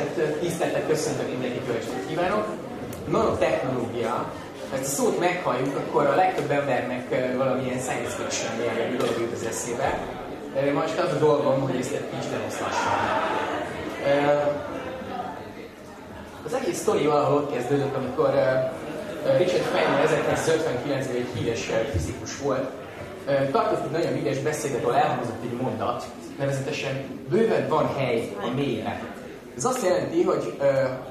hát tiszteltek köszöntök mindenkit, jó estét kívánok! Nanotechnológia, ezt a szót meghalljuk, akkor a legtöbb embernek valamilyen science fiction jellegű dolog jut az eszébe. Most az a dolgom, hogy ezt egy kicsit eloszlassam. Az egész sztori valahol ott kezdődött, amikor Richard Feynman 1959-ben egy híres fizikus volt. Tartott egy nagyon híres beszédet, ahol elhangzott egy mondat, nevezetesen bőven van hely a mélyre. Ez azt jelenti, hogy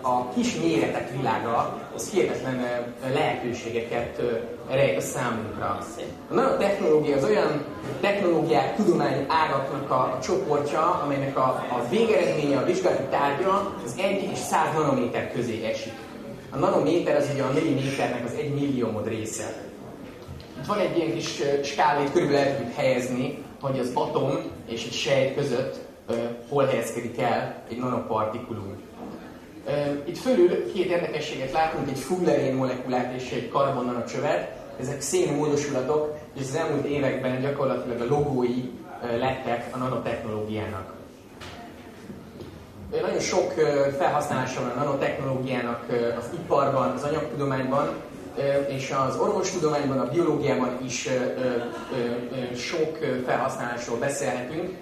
a kis méretek világa az hihetetlen lehetőségeket rejt a számunkra. A nanotechnológia az olyan technológiák, tudomány ágaknak a, a csoportja, amelynek a, a végeredménye, a vizsgálati tárgya az 1 és 100 nanométer közé esik. A nanométer az ugye a milliméternek az egy milliómod része. Itt van egy ilyen kis skálét, körülbelül el helyezni, hogy az atom és egy sejt között hol helyezkedik el egy nanopartikulum. Itt fölül két érdekességet látunk, egy fullerén molekulát és egy karbonnanocsövet. Ezek szénmódosulatok, és az elmúlt években gyakorlatilag a logói lettek a nanotechnológiának. Nagyon sok felhasználása van a nanotechnológiának az iparban, az anyagtudományban, és az orvostudományban, a biológiában is sok felhasználásról beszélhetünk.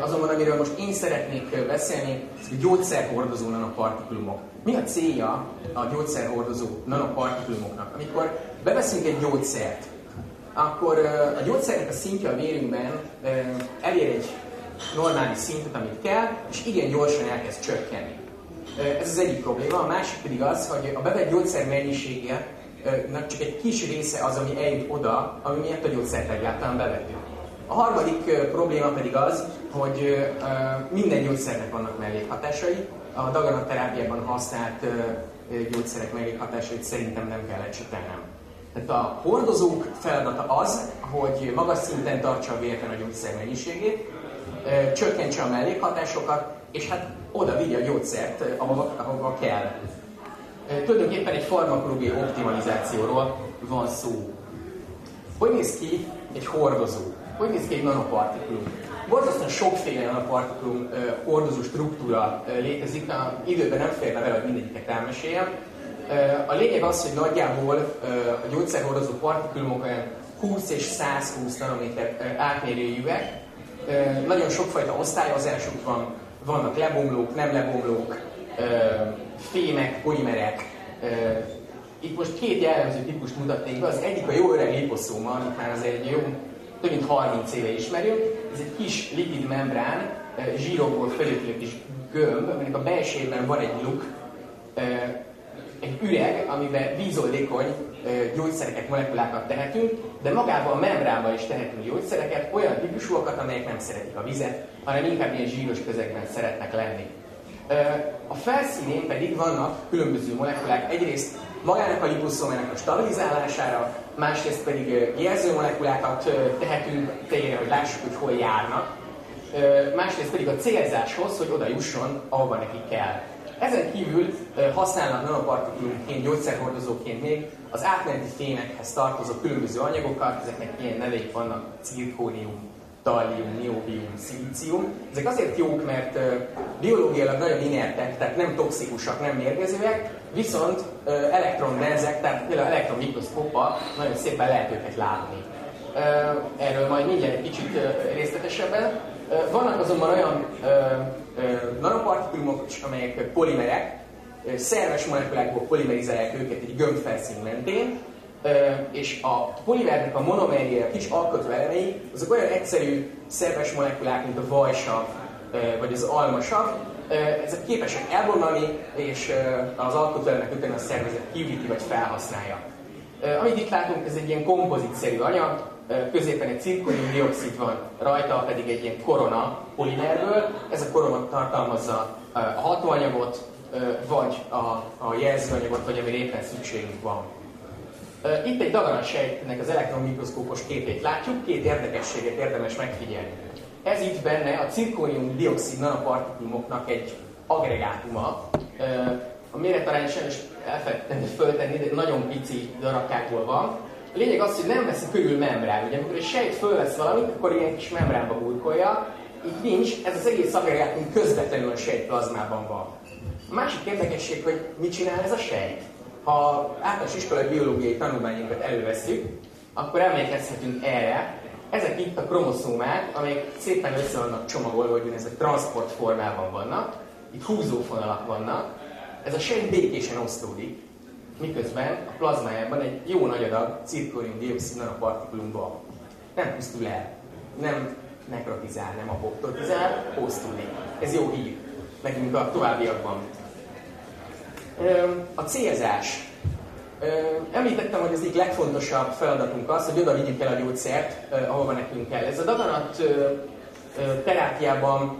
Azonban amiről most én szeretnék beszélni, ez a gyógyszerhordozó nanopartikulumok. Mi a célja a gyógyszerhordozó nanopartikulumoknak? Amikor beveszünk egy gyógyszert, akkor a gyógyszernek a szintje a vérünkben elér egy normális szintet, amit kell, és igen gyorsan elkezd csökkenni. Ez az egyik probléma. A másik pedig az, hogy a bevett gyógyszer mennyisége csak egy kis része az, ami eljut oda, ami miatt a gyógyszert egyáltalán bevetünk. A harmadik probléma pedig az, hogy minden gyógyszernek vannak mellékhatásai. A daganatterápiában használt gyógyszerek mellékhatásait szerintem nem kell ecsetelnem. Tehát a hordozók feladata az, hogy magas szinten tartsa a vérten a gyógyszer mennyiségét, csökkentse a mellékhatásokat, és hát oda vigye a gyógyszert, ahova, ahova kell. Tulajdonképpen egy farmakológiai optimalizációról van szó. Hogy néz ki egy hordozó? Hogy néz ki egy nanopartikulum? Borzasztóan sokféle nanopartikulum hordozó struktúra létezik, a időben nem férne vele, hogy mindegyiket elmeséljem. A lényeg az, hogy nagyjából a gyógyszerhordozó partikulumok olyan 20 és 120 nanométer átmérőjűek. Nagyon sokfajta osztályozásuk van, vannak lebomlók, nem lebomlók, fémek, polimerek. Itt most két jellemző típust mutatnék be. Az egyik a jó öreg liposzóma, amit már az egy jó, több mint 30 éve ismerünk. Ez egy kis lipid membrán, zsírokból felépülő kis gömb, aminek a belsejében van egy luk, egy üreg, amiben vízoldékony gyógyszereket, molekulákat tehetünk, de magában a membránban is tehetünk gyógyszereket, olyan típusúakat, amelyek nem szeretik a vizet, hanem inkább ilyen zsíros közegben szeretnek lenni. A felszínén pedig vannak különböző molekulák. Egyrészt magának a liposzomának a stabilizálására, másrészt pedig jelző molekulákat tehetünk tejére, hogy lássuk, hogy hol járnak. Másrészt pedig a célzáshoz, hogy oda jusson, ahova neki kell. Ezen kívül használnak nanopartikulumként, gyógyszerhordozóként még az átmeneti fémekhez tartozó különböző anyagokat, ezeknek ilyen neveik vannak, cirkónium, tallium, niobium, szilícium. Ezek azért jók, mert biológiailag nagyon inertek, tehát nem toxikusak, nem mérgezőek, viszont elektronbenzek, tehát például elektronmikroszkóppal nagyon szépen lehet őket látni. Erről majd mindjárt egy kicsit részletesebben. Vannak azonban olyan nanopartikulumok amelyek polimerek, szerves molekulákból polimerizálják őket egy gömbfelszín mentén, és a polimernek a monomerje, a kis alkotó elemei, azok olyan egyszerű szerves molekulák, mint a vajsav vagy az almasav, ezek képesek elbomlani, és az alkotóelemek után a szervezet kiüríti vagy felhasználja. Amit itt látunk, ez egy ilyen kompozitszerű anyag, középen egy cirkonium-dioxid van, rajta pedig egy ilyen korona polimerből. Ez a korona tartalmazza a hatóanyagot, vagy a, a jelzőanyagot, vagy amire éppen szükségünk van. Itt egy sejtnek az elektronmikroszkópos képét látjuk, két érdekességet érdemes megfigyelni. Ez itt benne a cirkónium-dioxid nanopartikulumoknak egy agregátuma. A méretarányos sajnos elfelejtettem föltenni, de nagyon pici darabkákból van. A lényeg az, hogy nem veszi körül membrán. Ugye amikor egy sejt fölvesz valamit, akkor ilyen kis membránba burkolja. Így nincs, ez az egész agregátum közvetlenül a sejt plazmában van. A másik érdekesség, hogy mit csinál ez a sejt. Ha általános iskolai biológiai tanulmányokat előveszünk, akkor emlékezhetünk erre. Ezek itt a kromoszómák, amelyek szépen össze vannak csomagolva, hogy ezek transport formában vannak. Itt húzófonalak vannak. Ez a sejt békésen osztódik, miközben a plazmájában egy jó nagy adag cirkórium-dioxid nanopartikulum van. Nem pusztul el, nem nekrotizál, nem apoptotizál, osztódik. Ez jó hír nekünk a továbbiakban. A célzás. Említettem, hogy az egyik legfontosabb feladatunk az, hogy oda vigyük el a gyógyszert, ahova nekünk kell. Ez a daganat terápiában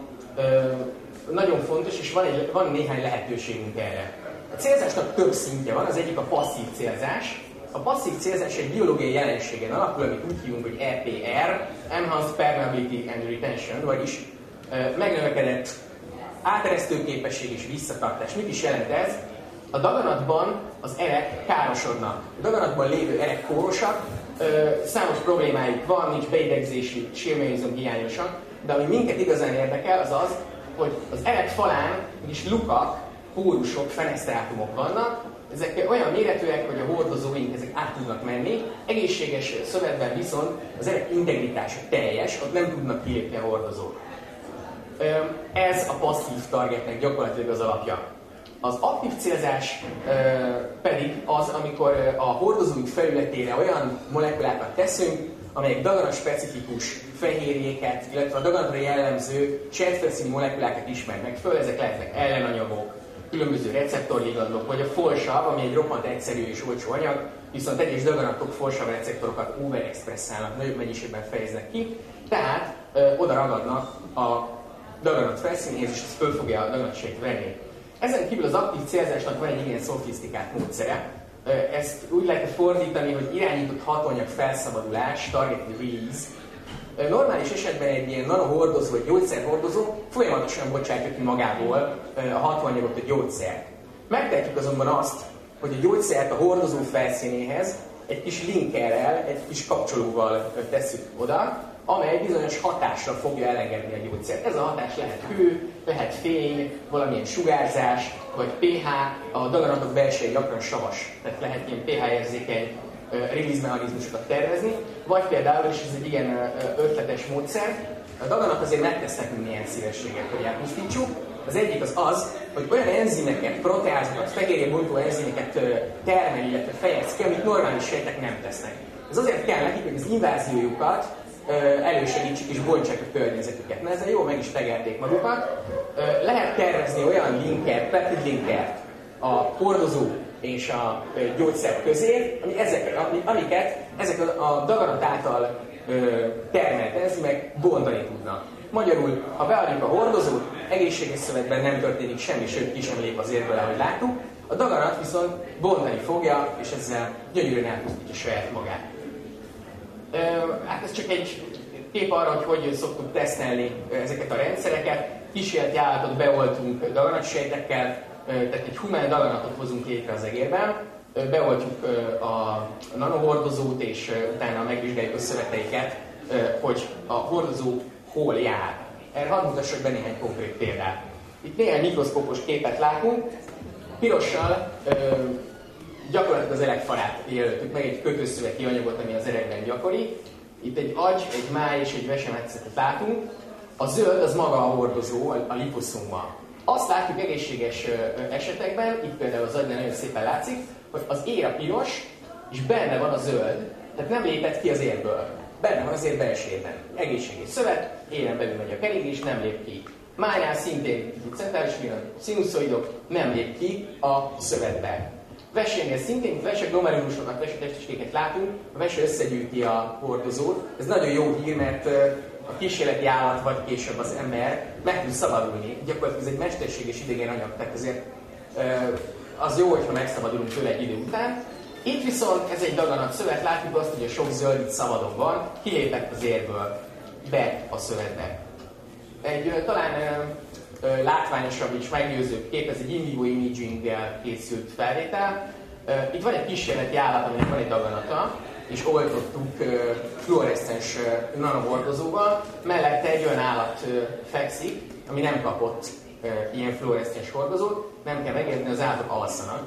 nagyon fontos, és van, egy, van néhány lehetőségünk erre. A célzásnak több szintje van, az egyik a passzív célzás. A passzív célzás egy biológiai jelenségen alapul, amit úgy hívunk, hogy EPR, Enhanced Permeability and Retention, vagyis megnövekedett áteresztő képesség és visszatartás. Mit is jelent ez? A daganatban az erek károsodnak. A daganatban lévő erek kórosak, számos problémájuk van, nincs beidegzési sérményizom hiányosak, de ami minket igazán érdekel, az az, hogy az erek falán is lukak, pórusok, fenesztrátumok vannak, ezek olyan méretűek, hogy a hordozóink ezek át tudnak menni, egészséges szövetben viszont az erek integritása teljes, ott nem tudnak kilépni a hordozók. Ez a passzív targetnek gyakorlatilag az alapja. Az aktív célzás pedig az, amikor a hordozóink felületére olyan molekulákat teszünk, amelyek daganat specifikus fehérjéket, illetve a daganatra jellemző csertfelszíni molekulákat ismernek föl, ezek lehetnek ellenanyagok, különböző receptorligandok, vagy a folsav, ami egy roppant egyszerű és olcsó anyag, viszont egyes daganatok folsav receptorokat overexpresszálnak, nagyobb mennyiségben fejeznek ki, tehát ö, oda ragadnak a daganat felszínéhez, és ez föl fogja a daganatsejt venni. Ezen kívül az aktív célzásnak van egy igen szofisztikált módszere. Ezt úgy lehet fordítani, hogy irányított hatóanyag felszabadulás, target release. Normális esetben egy ilyen nanohordozó vagy gyógyszerhordozó folyamatosan bocsátja ki magából a hatóanyagot, a gyógyszert. Megtehetjük azonban azt, hogy a gyógyszert a hordozó felszínéhez egy kis linkerrel, egy kis kapcsolóval tesszük oda, amely bizonyos hatásra fogja elengedni a gyógyszert. Ez a hatás lehet hő, lehet fény, valamilyen sugárzás, vagy pH, a daganatok belseje gyakran savas, tehát lehet ilyen pH érzékeny release mechanizmusokat tervezni, vagy például, és ez egy ilyen ötletes módszer, a daganat azért megtesznek milyen szívességet, hogy elpusztítsuk. Az egyik az az, hogy olyan enzimeket, proteázokat, fehérjebontó enzimeket termel, illetve fejez ki, amit normális sejtek nem tesznek. Ez azért kell nekik, hogy az inváziójukat elősegítsük és bontsák a környezetüket. Na ezzel jól meg is tegerték magukat. Lehet tervezni olyan linket, peptid linkert a hordozó és a gyógyszer közé, ami ezek, amiket ezek a daganat által termelt enzimek bontani tudnak. Magyarul, ha beadjuk a hordozót, egészséges szövetben nem történik semmi, sőt ki sem lép az érből, ahogy láttuk, a daganat viszont bontani fogja, és ezzel gyönyörűen elpusztítja saját magát. Hát ez csak egy kép arra, hogy hogy szoktuk tesztelni ezeket a rendszereket. Kísérleti állatot beoltunk daganatsejtekkel, tehát egy humán daganatot hozunk létre az egérben, beoltjuk a nanohordozót, és utána megvizsgáljuk a szöveteiket, hogy a hordozó hol jár. Erre hadd mutassak be néhány konkrét példát. Itt néhány mikroszkópos képet látunk. Pirossal gyakorlatilag az erekfarát jelöltük meg, egy kötőszöveti anyagot, ami az erekben gyakori. Itt egy agy, egy máj és egy vesemetszetet látunk. A zöld az maga a hordozó, a liposzoma. Azt látjuk egészséges esetekben, itt például az agynál nagyon szépen látszik, hogy az ér a piros, és benne van a zöld, tehát nem lépett ki az érből. Benne van az ér belsejében. Egészséges szövet, éren belül megy a keringés, nem lép ki. Májnál szintén centrális pillanat, színuszoidok nem lép ki a szövetbe. Vesénél szintén vese glomerulusokat, vese testeskéket látunk, a vese összegyűjti a hordozót. Ez nagyon jó hír, mert a kísérleti állat vagy később az ember meg tud szabadulni. Gyakorlatilag ez egy mesterséges idegen anyag, tehát ezért az jó, hogyha megszabadulunk tőle egy idő után. Itt viszont ez egy daganat szövet, látjuk azt, hogy a sok zöld szabadon van, kilépett az érből be a szövetbe. Egy talán látványosabb és meggyőzőbb kép, ez egy in vivo imaging készült felvétel. Itt van egy kísérleti állat, aminek van egy daganata, és oltottuk fluoreszcens nanohordozóval. Mellette egy olyan állat fekszik, ami nem kapott ilyen fluoreszcens hordozót, nem kell megérteni, az állatok alszanak.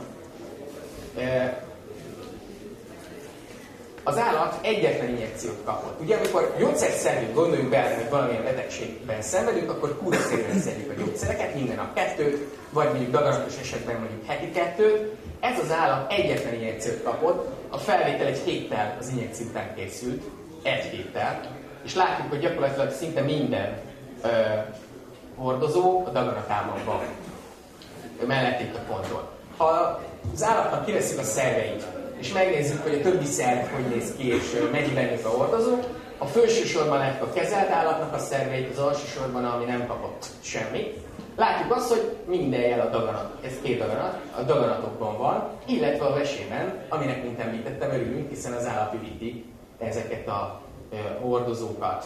Az állat egyetlen injekciót kapott. Ugye amikor gyógyszerszerű gondoljuk bele, hogy valamilyen betegségben szenvedünk, akkor kuraszérűen szedjük a gyógyszereket, minden nap kettőt, vagy mondjuk daganatos esetben mondjuk heti kettőt. Ez az állat egyetlen injekciót kapott, a felvétel egy héttel az injekció után készült, egy héttel, és látjuk, hogy gyakorlatilag szinte minden ö, hordozó a daganatában van, itt a ponton. Ha az állatnak kiveszik a szerveit, és megnézzük, hogy a többi szerv hogy néz ki, és mennyiben a hordozó, a felső sorban lehet a kezelt állatnak a szerveit, az alsó sorban, ami nem kapott semmit. Látjuk azt, hogy minden jel a daganat, ez két daganat, a daganatokban van, illetve a vesében, aminek, mint említettem, örülünk, hiszen az állat üríti ezeket a hordozókat.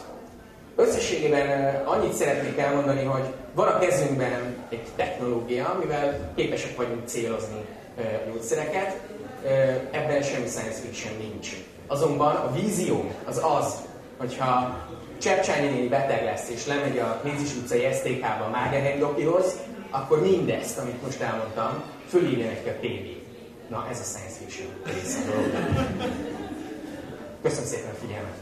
Összességében annyit szeretnék elmondani, hogy van a kezünkben egy technológia, amivel képesek vagyunk célozni gyógyszereket, ebben semmi science fiction nincs. Azonban a vízió az az, hogyha Csepcsányi néni beteg lesz, és lemegy a Nézis utcai STK-ba Mágerhegy Dokihoz, akkor mindezt, amit most elmondtam, fölírja neki a tévé. Na, ez a science fiction része Köszönöm szépen a figyelmet!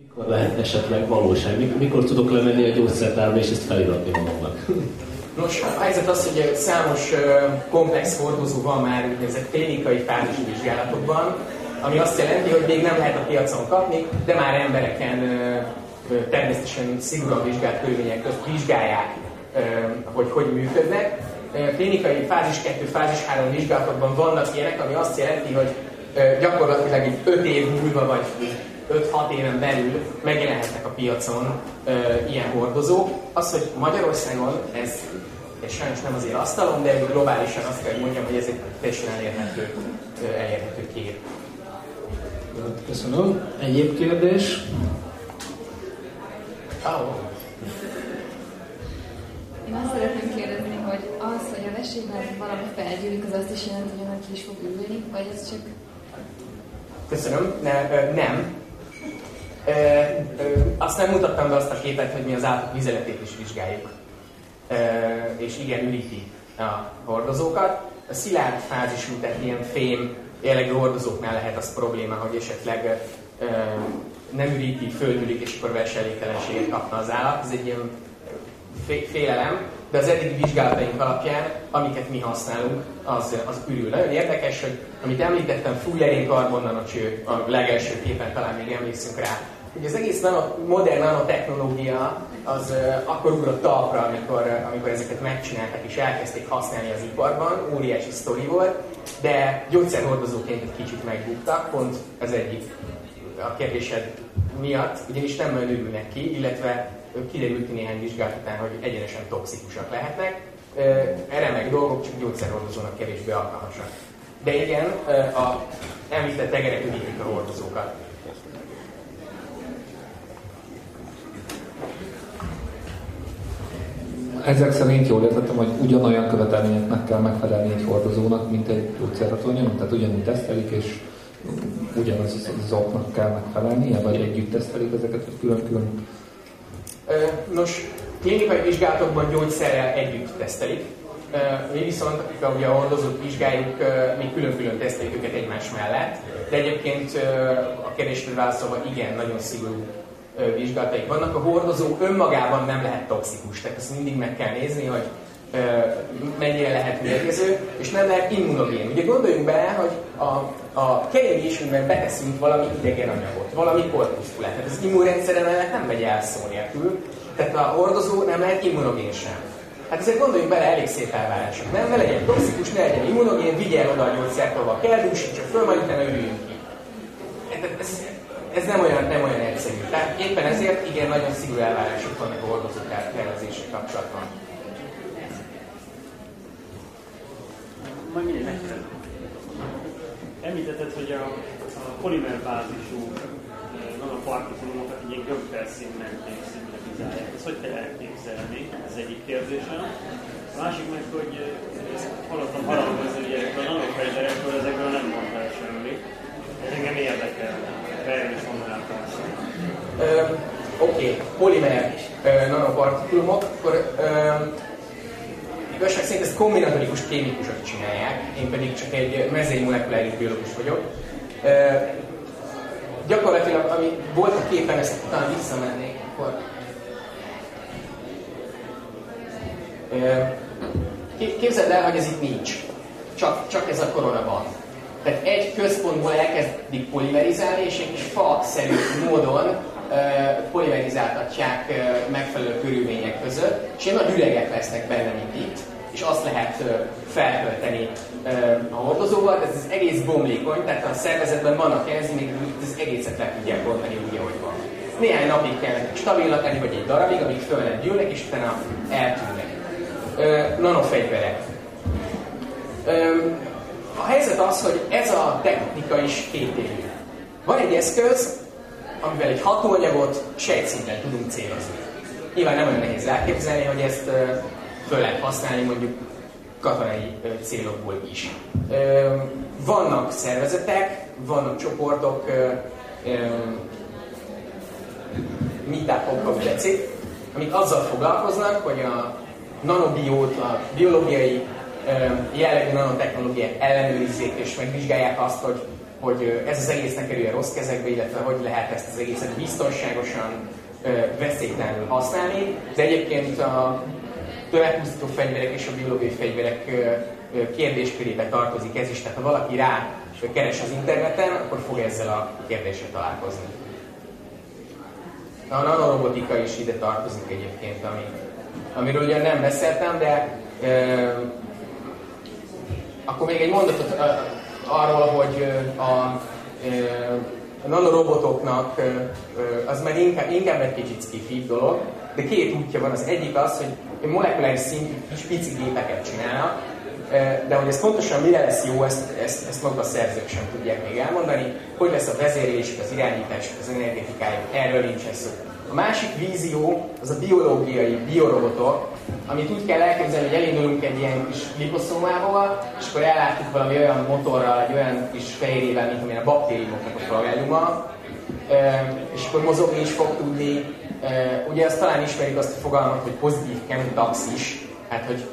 Mikor lehet esetleg valóság? Mikor tudok lemenni a gyógyszertárba és ezt feliratni magamnak? Nos, a helyzet az, hogy számos komplex hordozó van már úgynevezett klinikai fázis vizsgálatokban, ami azt jelenti, hogy még nem lehet a piacon kapni, de már embereken természetesen szigorúan vizsgált körülmények között vizsgálják, hogy hogy működnek. Klinikai fázis 2, fázis 3 vizsgálatokban vannak ilyenek, ami azt jelenti, hogy gyakorlatilag egy 5 év múlva vagy 5-6 éven belül megjelenhetnek a piacon ilyen hordozók. Az, hogy Magyarországon ez és sajnos nem azért asztalon, de globálisan azt kell, hogy mondjam, hogy ez egy teljesen elérhető, elérhető kép. Köszönöm. Egyéb kérdés? Oh. Én azt szeretném kérdezni, hogy az, hogy a vesében valami felgyűlik, az azt is jelenti, hogy annak ki is fog ülni, vagy ez csak... Köszönöm. Ne, ö, nem. Ö, ö, azt nem mutattam be azt a képet, hogy mi az állatok vizeletét is vizsgáljuk. Ö, és igen, üríti a hordozókat. A szilárd fázisú, tehát ilyen fém jellegű hordozóknál lehet az probléma, hogy esetleg ö, nem üríti, földülik, és akkor versenyelégtelenséget kapna az állat. Ez egy ilyen félelem, de az eddigi vizsgálataink alapján, amiket mi használunk, az, az ürül. Nagyon érdekes, hogy amit említettem, fullerén karbonnanocső, a legelső képen talán még emlékszünk rá, hogy az egész nano, modern nanotechnológia az akkor ugrott talpra, amikor, amikor ezeket megcsinálták és elkezdték használni az iparban, óriási sztori volt, de gyógyszerhordozóként egy kicsit megbuktak, pont ez egyik a kérdésed miatt, ugyanis nem nagyon örülnek ki, illetve kiderült néhány vizsgálat után, hogy egyenesen toxikusak lehetnek. Erre meg dolgok csak gyógyszerhordozónak kevésbé alkalmasak. De igen, a említett tegerek üdítik a hordozókat. Ezek szerint jól értettem, hogy ugyanolyan követelményeknek kell megfelelni egy hordozónak, mint egy gyógyszerhatónyon, tehát ugyanúgy tesztelik, és ugyanaz oknak kell megfelelnie, vagy együtt tesztelik ezeket, vagy külön-külön? Nos, klinikai vizsgálatokban gyógyszerrel együtt tesztelik. Mi viszont, akik ugye a hordozót vizsgáljuk, mi külön-külön teszteljük őket egymás mellett. De egyébként a kérdésre válaszolva igen, nagyon szigorú vizsgálataik vannak. A hordozó önmagában nem lehet toxikus, tehát ezt mindig meg kell nézni, hogy mennyire lehet mérgező, és nem lehet immunogén. Ugye gondoljunk bele, hogy a, a keringésünkben beteszünk valami idegen anyagot, valami korpuszkulát. Tehát az immunrendszeren mellett nem megy el szó nélkül, tehát a hordozó nem lehet immunogén sem. Hát ezért gondoljunk bele elég szép elvárások. Nem, ne legyen toxikus, ne legyen immunogén, vigye el oda a gyógyszert, ahol kell, dúsítsa föl, majd utána ki. Ez nem olyan, nem olyan egyszerű. Tehát éppen ezért igen, nagyon szigorú elvárások vannak a hordozók tervezések kapcsolatban. Majd mindegy megfelelő. Említetted, hogy a, a polimerbázisú nanopartikulomokat ilyen gömbfelszín mentén szintetizálják. Ezt hogy kell elképzelni? Ez egyik kérdésem. A másik meg, hogy hallottam harangozni, hogy ezekről a nanofejderekről, ezekről nem mondtál semmi. Engem érdekel. Oké, okay, polimer nanopartikulumok, akkor igazság szerint ezt kombinatorikus kémikusok csinálják, én pedig csak egy mezei molekuláris biológus vagyok. Gyakorlatilag, ami volt a képen, ezt talán visszamennék, akkor... Képzeld el, hogy ez itt nincs. Csak, csak ez a korona van. Tehát egy központból elkezdik polimerizálni, és egy kis fa-szerű módon polimerizáltatják megfelelő körülmények között, és ilyen nagy üregek lesznek benne, mint itt, és azt lehet feltölteni a hordozóval, ez az egész bomlékony, tehát a szervezetben vannak enzimik, ez egészet le tudják bontani úgy, ahogy van. Néhány napig kell stabilnak lenni, vagy egy darabig, amíg föl nem gyűlnek, és utána eltűnnek. Nanofegyverek. A helyzet az, hogy ez a technika is kétélű. Van egy eszköz, amivel egy hatóanyagot sejtszinten tudunk célozni. Nyilván nem olyan nehéz elképzelni, hogy ezt föl lehet használni mondjuk katonai célokból is. Vannak szervezetek, vannak csoportok, meetupok, ha tetszik, amik azzal foglalkoznak, hogy a nanobiót, a biológiai jellegű nanotechnológiát ellenőrizzék és megvizsgálják azt, hogy hogy ez az egész ne kerüljön rossz kezekbe, illetve hogy lehet ezt az egészet biztonságosan, veszélytelenül használni. De egyébként a tömegpusztító fegyverek és a biológiai fegyverek kérdéskörébe tartozik ez is, tehát ha valaki rá keres az interneten, akkor fog ezzel a kérdéssel találkozni. A nanorobotika is ide tartozik egyébként, ami, amiről ugyan nem beszéltem, de akkor még egy mondatot arról, hogy a, nanorobotoknak az már inkább, inkább egy kicsit skifi dolog, de két útja van. Az egyik az, hogy molekuláris szintű kis pici gépeket csinálnak, de hogy ez pontosan mire lesz jó, ezt, ezt, ezt maga a szerzők sem tudják még elmondani. Hogy lesz a vezérlés, az irányítás, az energetikája, erről nincs szó. A másik vízió az a biológiai biorobotok, amit úgy kell elképzelni, hogy elindulunk egy ilyen kis liposzómával, és akkor ellátjuk valami olyan motorral, egy olyan kis fehérjével, mint amilyen a baktériumoknak a flageluma, és akkor mozogni is fog tudni. Ugye azt talán ismerik azt a fogalmat, hogy pozitív kemutaxis, hát hogy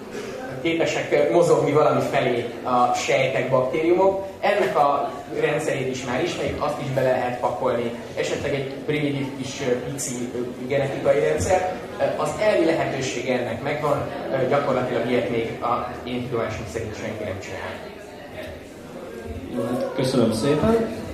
képesek mozogni valami felé a sejtek, baktériumok. Ennek a rendszerét is már ismerik, azt is bele lehet pakolni, esetleg egy primitív kis pici genetikai rendszer. Az elvi lehetőség ennek megvan, gyakorlatilag ilyet még a tudomásom szerint senki nem csinál. Köszönöm szépen.